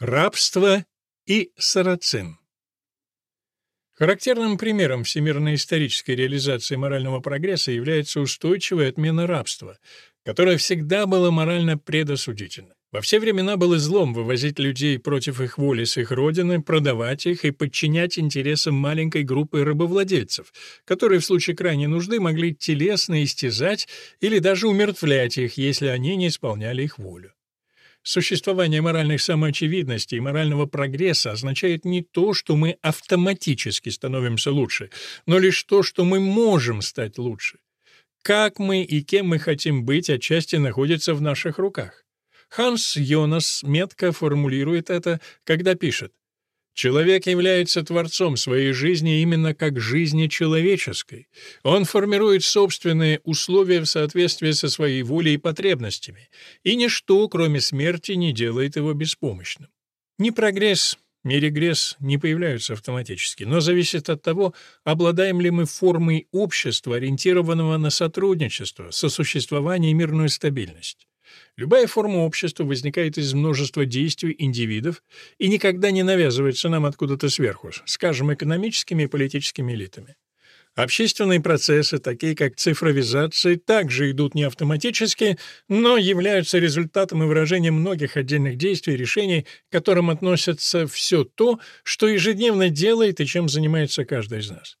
Рабство и сарацин. Характерным примером всемирной исторической реализации морального прогресса является устойчивая отмена рабства, которое всегда было морально предосудительно. Во все времена было злом вывозить людей против их воли с их родины, продавать их и подчинять интересам маленькой группы рабовладельцев, которые в случае крайней нужды могли телесно истязать или даже умертвлять их, если они не исполняли их волю. Существование моральных самоочевидностей и морального прогресса означает не то, что мы автоматически становимся лучше, но лишь то, что мы можем стать лучше. Как мы и кем мы хотим быть, отчасти находится в наших руках. Ханс Йонас метко формулирует это, когда пишет Человек является творцом своей жизни именно как жизни человеческой. Он формирует собственные условия в соответствии со своей волей и потребностями, и ничто, кроме смерти, не делает его беспомощным. Ни прогресс, ни регресс не появляются автоматически, но зависит от того, обладаем ли мы формой общества, ориентированного на сотрудничество, сосуществование и мирную стабильность. Любая форма общества возникает из множества действий индивидов и никогда не навязывается нам откуда-то сверху, скажем, экономическими и политическими элитами. Общественные процессы, такие как цифровизация, также идут не автоматически, но являются результатом и выражением многих отдельных действий и решений, к которым относятся все то, что ежедневно делает и чем занимается каждый из нас.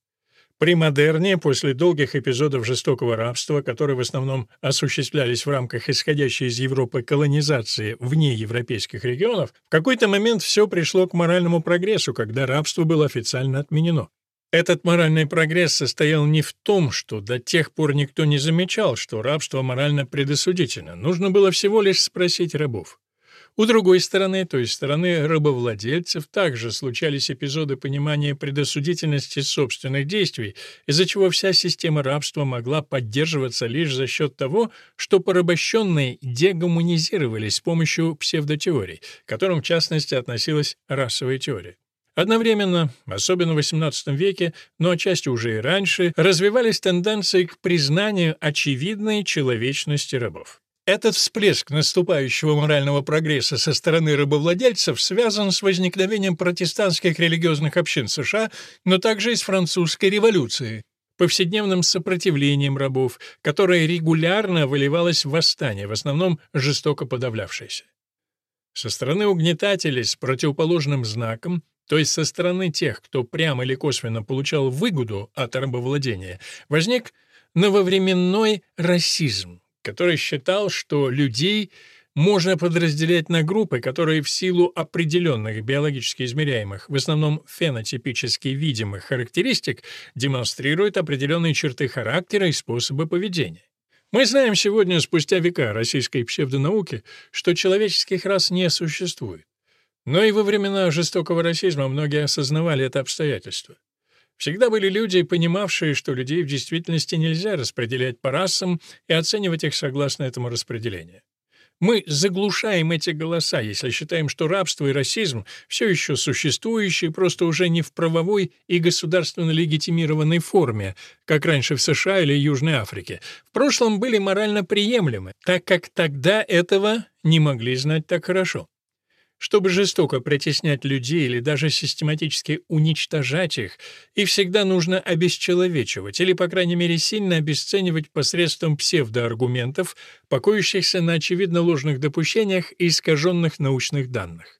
При модерне, после долгих эпизодов жестокого рабства, которые в основном осуществлялись в рамках исходящей из Европы колонизации вне европейских регионов, в какой-то момент все пришло к моральному прогрессу, когда рабство было официально отменено. Этот моральный прогресс состоял не в том, что до тех пор никто не замечал, что рабство морально предосудительно. Нужно было всего лишь спросить рабов. У другой стороны, то есть стороны рабовладельцев, также случались эпизоды понимания предосудительности собственных действий, из-за чего вся система рабства могла поддерживаться лишь за счет того, что порабощенные дегуманизировались с помощью псевдотеорий, к которым в частности относилась расовая теория. Одновременно, особенно в XVIII веке, но отчасти уже и раньше, развивались тенденции к признанию очевидной человечности рабов. Этот всплеск наступающего морального прогресса со стороны рабовладельцев связан с возникновением протестантских религиозных общин США, но также и с французской революцией, повседневным сопротивлением рабов, которое регулярно выливалось в восстание, в основном жестоко подавлявшееся. Со стороны угнетателей с противоположным знаком, то есть со стороны тех, кто прямо или косвенно получал выгоду от рабовладения, возник нововременной расизм, который считал, что людей можно подразделять на группы, которые в силу определенных биологически измеряемых, в основном фенотипически видимых характеристик, демонстрируют определенные черты характера и способы поведения. Мы знаем сегодня, спустя века российской псевдонауки, что человеческих рас не существует. Но и во времена жестокого расизма многие осознавали это обстоятельство. Всегда были люди, понимавшие, что людей в действительности нельзя распределять по расам и оценивать их согласно этому распределению. Мы заглушаем эти голоса, если считаем, что рабство и расизм все еще существующие, просто уже не в правовой и государственно легитимированной форме, как раньше в США или Южной Африке. В прошлом были морально приемлемы, так как тогда этого не могли знать так хорошо. Чтобы жестоко притеснять людей или даже систематически уничтожать их, их всегда нужно обесчеловечивать или, по крайней мере, сильно обесценивать посредством псевдоаргументов, покоящихся на очевидно ложных допущениях и искаженных научных данных.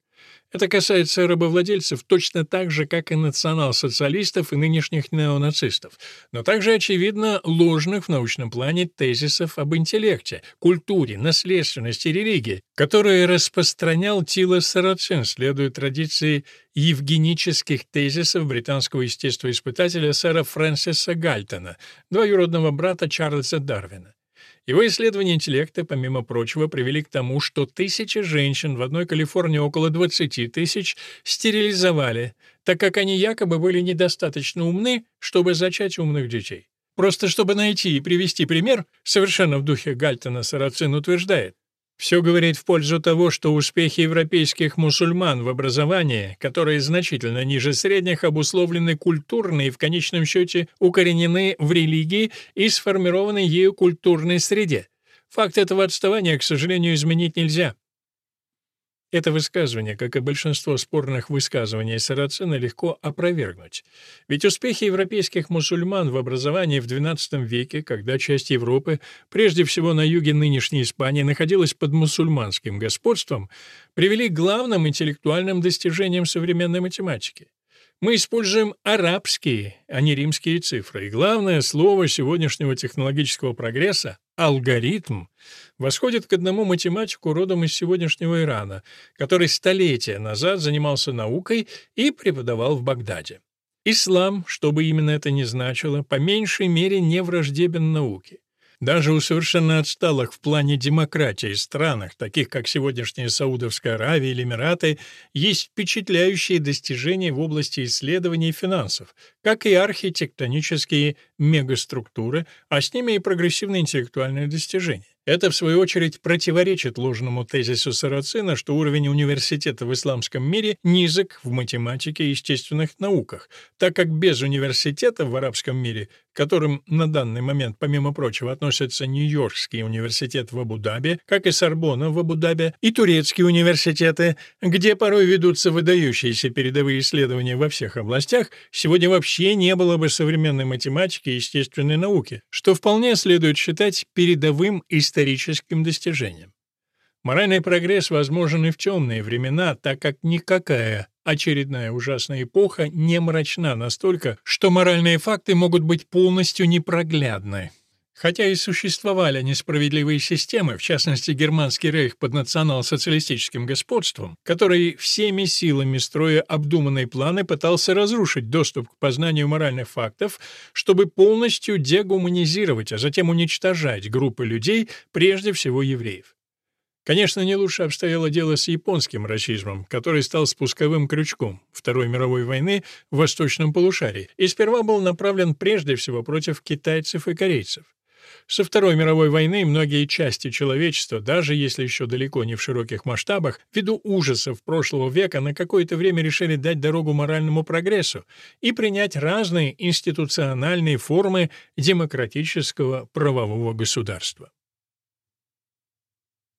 Это касается рабовладельцев точно так же, как и национал-социалистов и нынешних неонацистов, но также, очевидно, ложных в научном плане тезисов об интеллекте, культуре, наследственности религии, которые распространял Тила Сарацин, следуя традиции евгенических тезисов британского естествоиспытателя сэра Фрэнсиса Гальтона, двоюродного брата Чарльза Дарвина. Его исследования интеллекта, помимо прочего, привели к тому, что тысячи женщин, в одной Калифорнии около 20 тысяч, стерилизовали, так как они якобы были недостаточно умны, чтобы зачать умных детей. Просто чтобы найти и привести пример, совершенно в духе Гальтона Сарацин утверждает, все говорит в пользу того, что успехи европейских мусульман в образовании, которые значительно ниже средних, обусловлены культурно и в конечном счете укоренены в религии и сформированы ею культурной среде. Факт этого отставания, к сожалению, изменить нельзя. Это высказывание, как и большинство спорных высказываний Сарацина, легко опровергнуть. Ведь успехи европейских мусульман в образовании в XII веке, когда часть Европы, прежде всего на юге нынешней Испании, находилась под мусульманским господством, привели к главным интеллектуальным достижениям современной математики. Мы используем арабские, а не римские цифры. И главное слово сегодняшнего технологического прогресса — алгоритм — восходит к одному математику родом из сегодняшнего Ирана, который столетия назад занимался наукой и преподавал в Багдаде. Ислам, что бы именно это ни значило, по меньшей мере не враждебен науке. Даже у совершенно отсталых в плане демократии странах, таких как сегодняшняя Саудовская Аравия или Эмираты, есть впечатляющие достижения в области исследований финансов, как и архитектонические мегаструктуры, а с ними и прогрессивные интеллектуальные достижения. Это, в свою очередь, противоречит ложному тезису Сарацина, что уровень университета в исламском мире низок в математике и естественных науках, так как без университета в арабском мире которым на данный момент, помимо прочего, относятся Нью-Йоркский университет в Абу-Даби, как и Сорбона в Абу-Даби, и турецкие университеты, где порой ведутся выдающиеся передовые исследования во всех областях, сегодня вообще не было бы современной математики и естественной науки, что вполне следует считать передовым историческим достижением. Моральный прогресс возможен и в темные времена, так как никакая очередная ужасная эпоха не мрачна настолько, что моральные факты могут быть полностью непроглядны. Хотя и существовали несправедливые системы, в частности германский рейх под национал-социалистическим господством, который всеми силами строя обдуманные планы пытался разрушить доступ к познанию моральных фактов, чтобы полностью дегуманизировать, а затем уничтожать группы людей, прежде всего евреев. Конечно, не лучше обстояло дело с японским расизмом, который стал спусковым крючком Второй мировой войны в восточном полушарии и сперва был направлен прежде всего против китайцев и корейцев. Со Второй мировой войны многие части человечества, даже если еще далеко не в широких масштабах, ввиду ужасов прошлого века на какое-то время решили дать дорогу моральному прогрессу и принять разные институциональные формы демократического правового государства.